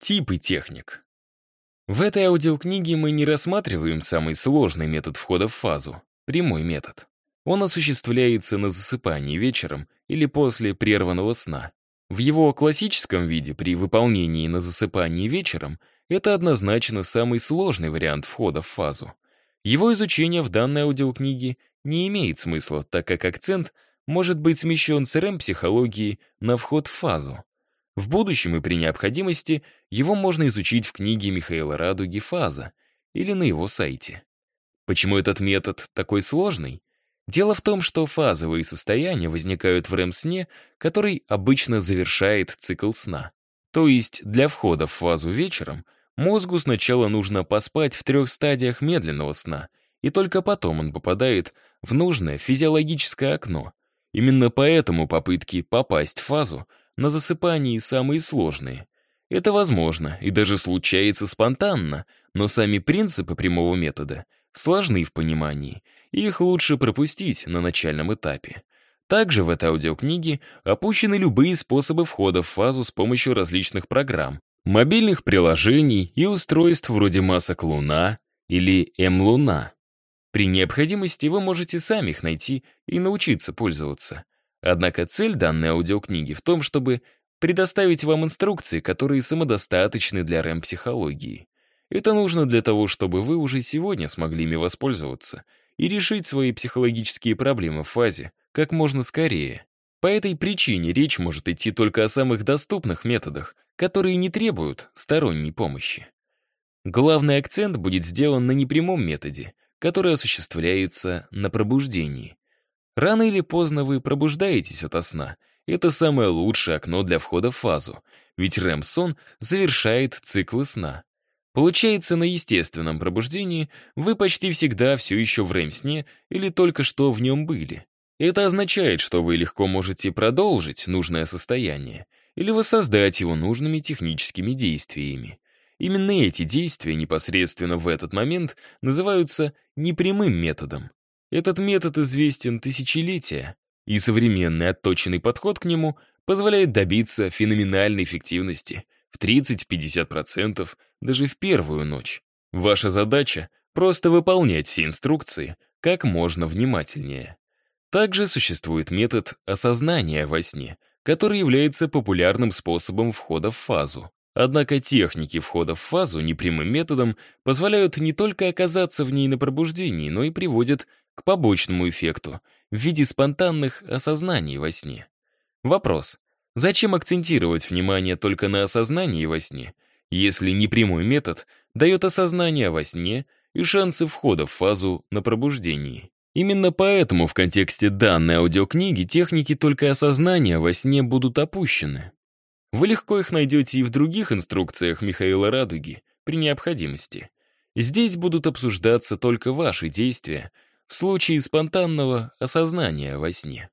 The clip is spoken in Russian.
Типы техник. В этой аудиокниге мы не рассматриваем самый сложный метод входа в фазу — прямой метод. Он осуществляется на засыпании вечером или после прерванного сна. В его классическом виде при выполнении на засыпании вечером это однозначно самый сложный вариант входа в фазу. Его изучение в данной аудиокниге не имеет смысла, так как акцент может быть смещен с РЭМ-психологии на вход в фазу. В будущем и при необходимости его можно изучить в книге Михаила Радуги «Фаза» или на его сайте. Почему этот метод такой сложный? Дело в том, что фазовые состояния возникают в REM-сне, который обычно завершает цикл сна. То есть для входа в фазу вечером мозгу сначала нужно поспать в трех стадиях медленного сна, и только потом он попадает в нужное физиологическое окно. Именно поэтому попытки попасть в фазу на засыпании самые сложные. Это возможно и даже случается спонтанно, но сами принципы прямого метода сложны в понимании, и их лучше пропустить на начальном этапе. Также в этой аудиокниге опущены любые способы входа в фазу с помощью различных программ, мобильных приложений и устройств вроде масок Луна или М-Луна. При необходимости вы можете сами их найти и научиться пользоваться. Однако цель данной аудиокниги в том, чтобы предоставить вам инструкции, которые самодостаточны для рэм-психологии. Это нужно для того, чтобы вы уже сегодня смогли ими воспользоваться и решить свои психологические проблемы в фазе как можно скорее. По этой причине речь может идти только о самых доступных методах, которые не требуют сторонней помощи. Главный акцент будет сделан на непрямом методе, который осуществляется на пробуждении. Рано или поздно вы пробуждаетесь ото сна. Это самое лучшее окно для входа в фазу, ведь рэм-сон завершает циклы сна. Получается, на естественном пробуждении вы почти всегда все еще в рэм-сне или только что в нем были. Это означает, что вы легко можете продолжить нужное состояние или воссоздать его нужными техническими действиями. Именно эти действия непосредственно в этот момент называются непрямым методом. Этот метод известен тысячелетия, и современный отточенный подход к нему позволяет добиться феноменальной эффективности в 30-50% даже в первую ночь. Ваша задача — просто выполнять все инструкции как можно внимательнее. Также существует метод осознания во сне, который является популярным способом входа в фазу. Однако техники входа в фазу непрямым методом позволяют не только оказаться в ней на пробуждении, но и приводят к побочному эффекту в виде спонтанных осознаний во сне. Вопрос. Зачем акцентировать внимание только на осознании во сне, если непрямой метод дает осознание во сне и шансы входа в фазу на пробуждении? Именно поэтому в контексте данной аудиокниги техники только осознания во сне будут опущены. Вы легко их найдете и в других инструкциях Михаила Радуги при необходимости. Здесь будут обсуждаться только ваши действия — в случае спонтанного осознания во сне.